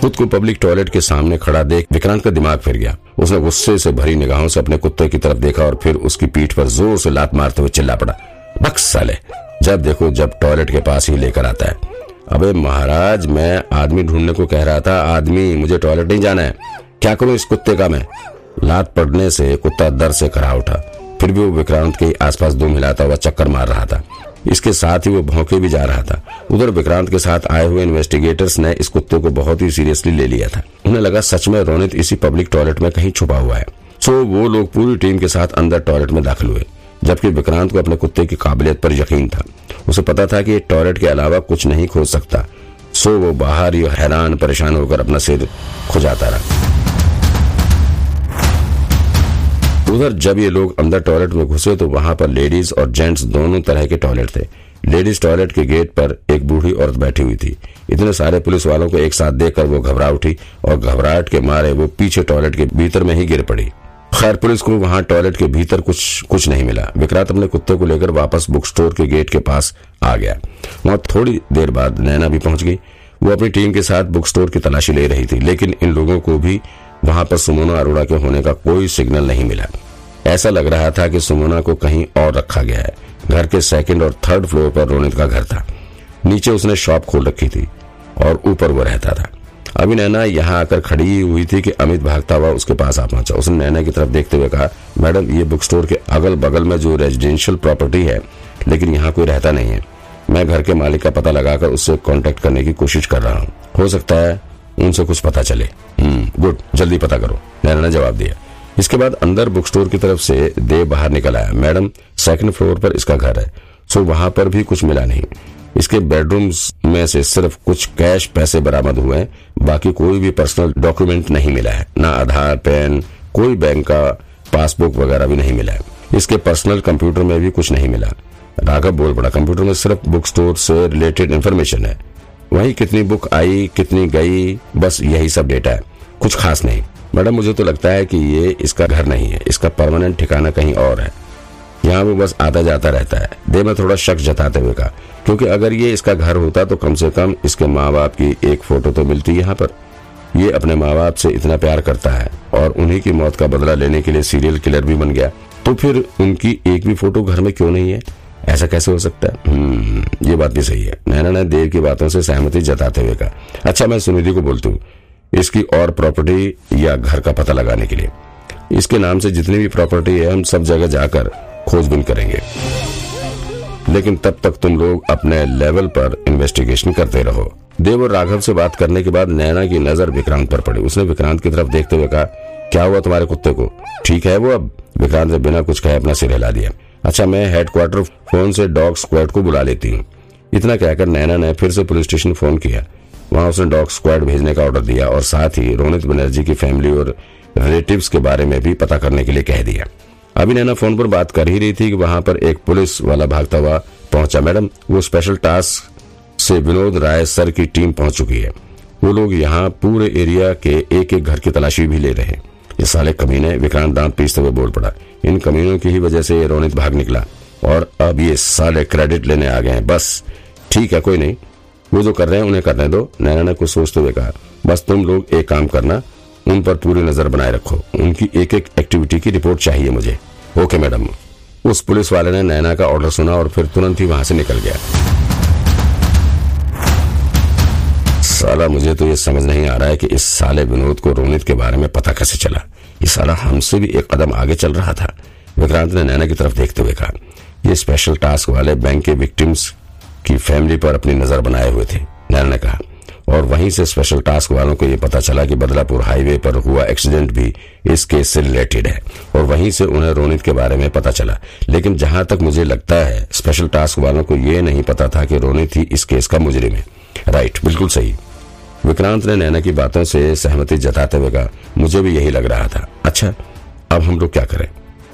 खुद को public toilet के सामने खड़ा देख विक्रांत का दिमाग फिर गया। उसने गुस्से से भरी निगाहों से अपने कुत्ते की तरफ़ देखा और फिर उसकी पीठ पर ज़ोर से लात मारते हुए चिल्ला पड़ा बक्स साले जब देखो जब टॉयलेट के पास ही लेकर आता है। अबे महाराज, मैं आदमी ढूँढने को कह रहा था, आदमी, मुझे टॉयलेट नहीं जाना है। क्या करूँ इस कुत्ते का मैं? लात पड़ने से कुत्ता दर से खड़ा उठा। फिर भी वो विक्रांत के आसपास दुम हिलाता हुआ चक्कर मार रहा था। इसके साथ ही वो भौंके भी जा रहा था। उधर विक्रांत के साथ आए हुए इन्वेस्टिगेटर्स ने इस कुत्ते को बहुत ही सीरियसली ले लिया था। उन्हें लगा सच में रोनित इसी पब्लिक टॉयलेट में कहीं छुपा हुआ है। सो वो लोग पूरी टीम के साथ अंदर टॉयलेट में दाखिल हुए, जबकि विक्रांत को अपने कुत्ते की काबिलियत पर यकीन था। उसे पता था कि टॉयलेट के अलावा कुछ नहीं खोज सकता। सो वो बाहर ही हैरान परेशान होकर अपना सिर खुजाता रहा। उधर जब ये लोग अंदर टॉयलेट में घुसे तो वहाँ पर लेडीज़ और जेंट्स दोनों तरह के टॉयलेट थे। लेडीज़ टॉयलेट के गेट पर एक बूढ़ी औरत बैठी हुई थी। इतने सारे पुलिस वालों को एक साथ देखकर वो घबरा उठी और घबराहट के मारे वो पीछे टॉयलेट के भीतर में ही गिर पड़ी। खैर, पुलिस को वहाँ टॉयलेट के भीतर कुछ कुछ नहीं मिला। विक्रांत अपने कुत्ते को लेकर वापस बुक स्टोर के गेट के पास आ गया। वहाँ थोड़ी देर बाद नैना भी पहुँच गई। वो अपनी टीम के साथ बुक स्टोर की तलाशी ले रही थी, लेकिन इन लोगों को भी वहाँ पर सुमोना अरोड़ा के होने का कोई सिग्नल नहीं मिला। ऐसा लग रहा था कि सुमोना को कहीं और रखा गया है। घर के सेकंड और थर्ड फ्लोर पर रोनित का घर था। नीचे उसने शॉप खोल रखी थी और ऊपर वो रहता था। अभी नैना यहाँ आकर खड़ी हुई थी कि अमित भागता हुआ उसके पास आ पहुँचा। उसने नैना की तरफ़ देखते हुए कहा, मैडम, ये बुक स्टोर के अगल बगल में जो रेजिडेंशियल प्रॉपर्टी है, लेकिन यहाँ कोई रहता नहीं है। मैं घर के मालिक का पता लगाकर उससे कांटेक्ट करने की कोशिश कर रहा हूँ। हो सकता है उनसे कुछ पता चले। हम्म गुड, जल्दी पता करो। नैना ने जवाब दिया। इसके बाद अंदर बुक स्टोर की तरफ़ से देव बाहर निकल आया। मैडम सेकंड फ्लोर पर इसका घर है सो वहाँ पर भी कुछ मिला नहीं। इसके बेडरूम में से सिर्फ़ कुछ कैश पैसे बरामद हुए बाकी कोई भी पर्सनल डॉक्यूमेंट नहीं मिला है। ना आधार पेन कोई बैंक का पासबुक वगैरह भी नहीं मिला है। इसके पर्सनल कंप्यूटर में भी कुछ नहीं मिला। राघव बोल पड़ा कंप्यूटर में सिर्फ़ बुक स्टोर से रिलेटेड इन्फॉर्मेशन है। वही कितनी बुक आई, कितनी गई, बस यही सब डेटा है। कुछ खास नहीं। मैडम, मुझे तो लगता है कि ये इसका घर नहीं है। इसका परमानेंट ठिकाना कहीं और है। यहाँ वो बस आता जाता रहता है। दे, में थोड़ा शक जताते हुए कहा, क्योंकि अगर ये इसका घर होता तो कम से कम इसके माँ बाप की एक फ़ोटो तो मिलती यहाँ पर। ये अपने माँ बाप से इतना प्यार करता है और उन्हीं की मौत का बदला लेने के लिए सीरियल किलर भी बन गया। तो फिर उनकी एक भी फ़ोटो घर में क्यों नहीं है? ऐसा कैसे हो सकता है? हम्म, ये बात भी सही है। नैना ने देव की बातों से सहमति जताते हुए कहा अच्छा मैं सुनिधि को बोलती हूँ इसकी और प्रॉपर्टी या घर का पता लगाने के लिए। इसके नाम से जितनी भी प्रॉपर्टी है हम सब जगह जाकर खोजबीन करेंगे। लेकिन तब तक तुम लोग अपने लेवल पर इन्वेस्टिगेशन करते रहो। देव और राघव से बात करने के बाद नैना की नज़र विक्रांत पर पड़ी। उसने विक्रांत की तरफ़ देखते हुए कहा क्या हुआ तुम्हारे कुत्ते को? ठीक है वो अब? विक्रांत ने बिना कुछ कहे अपना सिर हिला दिया। अच्छा मैं हेडक्वार्टर फ़ोन से डॉग स्क्वाड को बुला लेती हूँ। इतना कहकर नैना ने फिर से पुलिस स्टेशन फ़ोन किया। वहाँ उसने डॉग स्क्वाड भेजने का ऑर्डर दिया और साथ ही रोनित बनर्जी की फैमिली और रिलेटिव्स के बारे में भी पता करने के लिए कह दिया। अभी नैना फ़ोन पर बात कर ही रही थी कि वहाँ पर एक पुलिस वाला भागता हुआ पहुँचा। मैडम, वो स्पेशल टास्क से विनोद राय सर की टीम पहुँच चुकी है। वो लोग यहाँ पूरे एरिया के एक एक घर की तलाशी भी ले रहे हैं। ये साले कमीने विक्रांत दांत पीसते हुए बोल पड़ा। इन कमीनों की ही वजह से ये रोनित भाग निकला। और अब ये साले क्रेडिट लेने आ गए हैं। बस। ठीक है, कोई नहीं। वो जो कर रहे हैं, उन्हें करने दो। नैना ने कुछ सोचते हुए कहा, बस तुम लोग एक काम करना। उन पर पूरी नज़र बनाए रखो। उनकी एक एक एक्टिविटी की रिपोर्ट चाहिए मुझे। ओके मैडम उस पुलिस वाले ने नैना का ऑर्डर सुना और फिर तुरंत ही वहाँ से निकल गया। साला मुझे तो ये समझ नहीं आ रहा है कि इस साले विनोद को रोनित के बारे में पता कैसे चला। ये साला हमसे भी एक कदम आगे चल रहा था, विक्रांत ने नैना की तरफ़ देखते हुए कहा। ये स्पेशल टास्क वाले बैंक के विक्टिम्स की फैमिली पर अपनी नज़र बनाए हुए थे, नैना ने कहा। और वहीं से स्पेशल टास्क वालों को ये पता चला कि बदलापुर हाईवे पर हुआ एक्सीडेंट भी इस केस से रिलेटेड है, और वहीं से उन्हें रोनित के बारे में पता चला। लेकिन जहाँ तक मुझे लगता है स्पेशल टास्क वालों को ये नहीं पता था कि रोनित ही इस केस का मुजरिम है। राइट बिल्कुल सही। विक्रांत ने नैना की बातों से सहमति जताते हुए कहा, मुझे भी यही लग रहा था। अच्छा अब हम लोग क्या करें?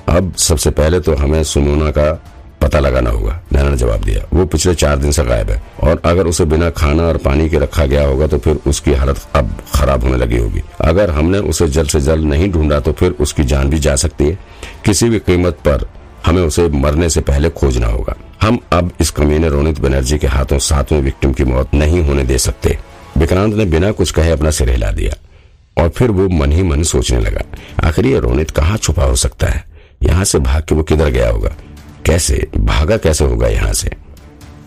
अब सबसे पहले तो हमें सुनोना का पता लगाना होगा। नैना ने जवाब दिया, वो पिछले चार दिन से गायब है और अगर उसे बिना खाना और पानी के रखा गया होगा तो फिर उसकी हालत अब खराब होने लगी होगी। अगर हमने उसे जल्द से जल्द नहीं ढूंढा तो फिर उसकी जान भी जा सकती है। किसी भी कीमत पर हमें उसे मरने से पहले खोजना होगा। हम अब इस कमीने रोनित बनर्जी के हाथों सातवें विक्टिम की मौत नहीं होने दे सकते। विक्रांत ने बिना कुछ कहे अपना सिर हिला दिया और फिर वो मन ही मन सोचने लगा, आखिर ये रोनित कहाँ छुपा हो सकता है? यहाँ से भाग के वो किधर गया होगा? कैसे? भागा कैसे होगा यहाँ से?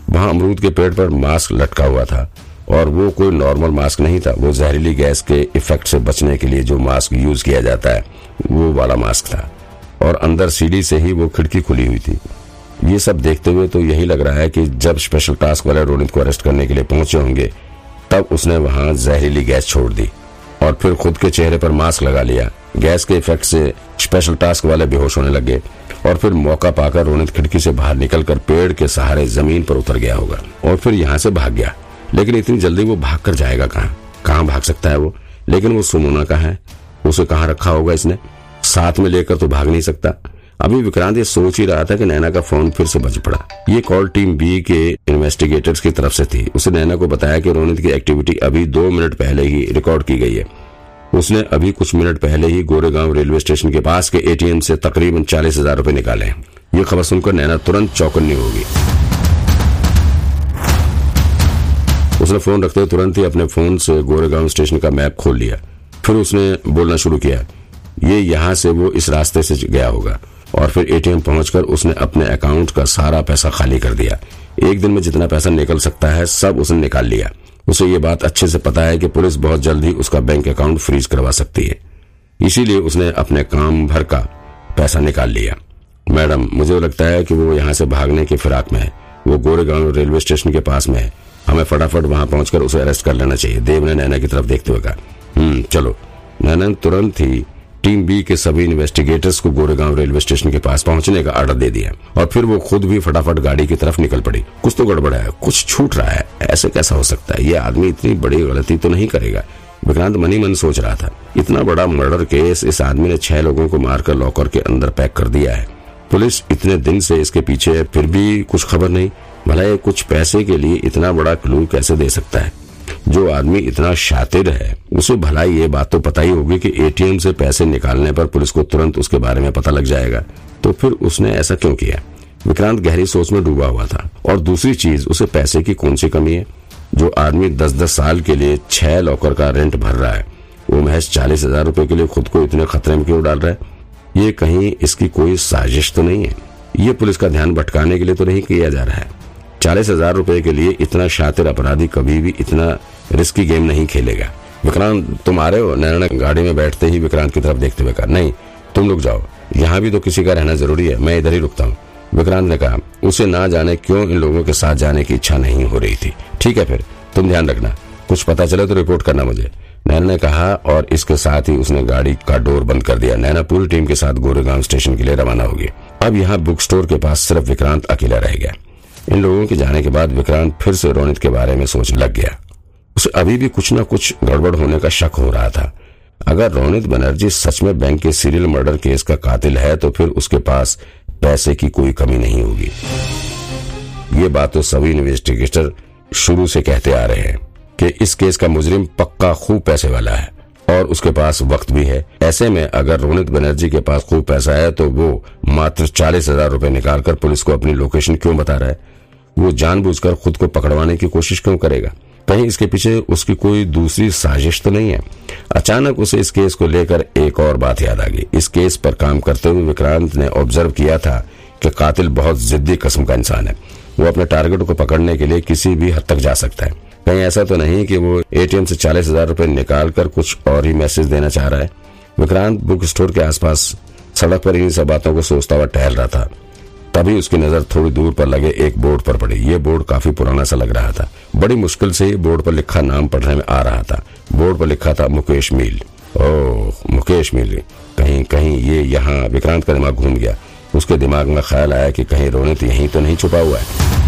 वहाँ अमरूद के पेड़ पर मास्क लटका हुआ था और वो कोई नॉर्मल मास्क नहीं था। वो जहरीली गैस के इफ़ेक्ट से बचने के लिए जो मास्क यूज़ किया जाता है, वो वाला मास्क था। और अंदर सीढ़ी से ही वो खिड़की खुली हुई थी। ये सब देखते हुए तो यही लग रहा है कि जब स्पेशल टास्क वाले रोनित को अरेस्ट करने के लिए पहुँचे होंगे, तब उसने वहाँ जहरीली गैस छोड़ दी और फिर खुद के चेहरे पर मास्क लगा लिया। गैस के इफ़ेक्ट से स्पेशल टास्क वाले बेहोश होने लगे और फिर मौका पाकर रोनित खिड़की से बाहर निकलकर पेड़ के सहारे ज़मीन पर उतर गया होगा और फिर यहाँ से भाग गया। लेकिन इतनी जल्दी वो भाग कर जाएगा कहाँ? कहाँ भाग सकता है वो? लेकिन वो सुमोना का है? उसे कहाँ रखा होगा इसने? साथ में लेकर तो भाग नहीं सकता। अभी विक्रांत ये सोच ही रहा था कि नैना का फ़ोन फिर से बज पड़ा। ये कॉल टीम बी के इन्वेस्टिगेटर्स की तरफ़ से थी। उसे नैना को बताया कि रोनित की एक्टिविटी अभी दो मिनट पहले ही रिकॉर्ड की गई है। उसने अभी कुछ मिनट पहले ही गोरेगांव रेलवे स्टेशन के पास के एटीएम से तकरीबन चालीस हज़ार रूपए निकाले। ये खबर सुनकर नैना तुरंत चौकन्नी होगी उसने फ़ोन रखते हुए तुरंत ही अपने फ़ोन से गोरेगांव स्टेशन का मैप खोल लिया। फिर उसने बोलना शुरू किया, ये यहाँ से वो इस रास्ते से गया होगा। और फिर एटीएम पहुंचकर उसने अपने अकाउंट का सारा पैसा खाली कर दिया। एक दिन में जितना पैसा निकल सकता है, सब उसने निकाल लिया। उसे ये बात अच्छे से पता है कि पुलिस बहुत जल्द ही उसका बैंक अकाउंट फ्रीज करवा सकती है। इसीलिए उसने अपने काम भर का पैसा निकाल लिया। मैडम, मुझे लगता है कि वो यहाँ से भागने की फिराक में है। वो गोरेगांव रेलवे स्टेशन के पास में है। हमें फटाफट वहाँ पहुंचकर उसे अरेस्ट कर लेना चाहिए। देव ने नैना की तरफ़ देखते हुए कहा हम्म चलो। नैना तुरंत ही टीम बी के सभी इन्वेस्टिगेटर्स को गोरेगांव रेलवे स्टेशन के पास पहुँचने का ऑर्डर दे दिया और फिर वो खुद भी फटाफट गाड़ी की तरफ़ निकल पड़ी। कुछ तो गड़बड़ है, कुछ छूट रहा है। ऐसे कैसा हो सकता है? ये आदमी इतनी बड़ी गलती तो नहीं करेगा। विक्रांत मनी मन सोच रहा था। इतना बड़ा मर्डर केस इस आदमी ने छह लोगों को मारकर लॉकर के अंदर पैक कर दिया है। पुलिस इतने दिन से इसके पीछे है, फिर भी कुछ खबर नहीं। भला ये कुछ पैसे के लिए इतना बड़ा क्लू कैसे दे सकता है? जो आदमी इतना शातिर है उसे भला ये बात तो पता ही होगी कि एटीएम से पैसे निकालने पर पुलिस को तुरंत उसके बारे में पता लग जाएगा। तो फिर उसने ऐसा क्यों किया? विक्रांत गहरी सोच में डूबा हुआ था। और दूसरी चीज़, उसे पैसे की कौन सी कमी है? जो आदमी दस दस साल के लिए छह लॉकर का रेंट भर रहा है, वो महज चालीस हज़ार रूपए के लिए खुद को इतने खतरे में क्यों डाल रहा है? ये कहीं इसकी कोई साजिश तो नहीं है। ये पुलिस का ध्यान भटकाने के लिए तो नहीं किया जा रहा है। चालीस हज़ार रूपए के लिए इतना शातिर अपराधी कभी भी इतना रिस्की गेम नहीं खेलेगा। विक्रांत, तुम आ रहे हो? नैना गाड़ी में बैठते ही विक्रांत की तरफ़ देखते हुए कहा, नहीं, तुम रुक जाओ। यहाँ भी तो किसी का रहना ज़रूरी है। मैं इधर ही रुकता हूँ। विक्रांत ने कहा, उसे ना जाने क्यों इन लोगों के साथ जाने की इच्छा नहीं हो रही थी। ठीक है फिर, तुम ध्यान रखना। कुछ पता चले तो रिपोर्ट करना मुझे। नैना ने कहा, और इसके साथ ही उसने गाड़ी का डोर बंद कर दिया। नैना पूरी टीम के साथ गोरेगांव स्टेशन के लिए रवाना होगी अब यहाँ बुक स्टोर के पास सिर्फ़ विक्रांत अकेला रह गया। इन लोगों के जाने के बाद विक्रांत फिर से रोनित के बारे में सोचने लग गया। उसे अभी भी कुछ न कुछ गड़बड़ होने का शक हो रहा था। अगर रोनित बनर्जी सच में बैंक के सीरियल मर्डर केस का कातिल है तो फिर उसके पास पैसे की कोई कमी नहीं होगी। ये बात तो सभी इन्वेस्टिगेटर शुरू से कहते आ रहे हैं कि इस केस का मुजरिम पक्का खूब पैसे वाला है और उसके पास वक्त भी है। ऐसे में अगर रोनित बनर्जी के पास खूब पैसा है तो वो मात्र चालीस हज़ार रूपए निकालकर पुलिस को अपनी लोकेशन क्यों बता रहा है? वो जानबूझकर खुद को पकड़वाने की कोशिश क्यों करेगा? कहीं इसके पीछे उसकी कोई दूसरी साजिश तो नहीं है? अचानक उसे इस केस को लेकर एक और बात याद आ गई। इस केस पर काम करते हुए विक्रांत ने ऑब्ज़र्व किया था कि कातिल बहुत जिद्दी किस्म का इंसान है। वो अपने टारगेट को पकड़ने के लिए किसी भी हद तक जा सकता है। कहीं ऐसा तो नहीं कि वो एटीएम से चालीस हज़ार रूपए निकाल कर कुछ और ही मैसेज देना चाह रहा है। विक्रांत बुक स्टोर के आसपास सड़क पर इन्हीं सब बातों को सोचता हुआ टहल रहा था। तभी उसकी नज़र थोड़ी दूर पर लगे, एक बोर्ड पर पड़ी। ये बोर्ड काफ़ी पुराना सा लग रहा था। बड़ी मुश्किल से बोर्ड पर लिखा नाम पढ़ने में आ रहा था। बोर्ड पर लिखा था, मुकेश मील। ओह, मुकेश मील कहीं कहीं ये यहाँ विक्रांत का दिमाग घूम गया। उसके दिमाग में ख्याल आया कि कहीं रोनित यहीं तो नहीं छुपा हुआ है।